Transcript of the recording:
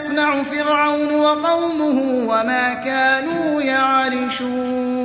يصنع فرعون وقومه وما كانوا يعرشون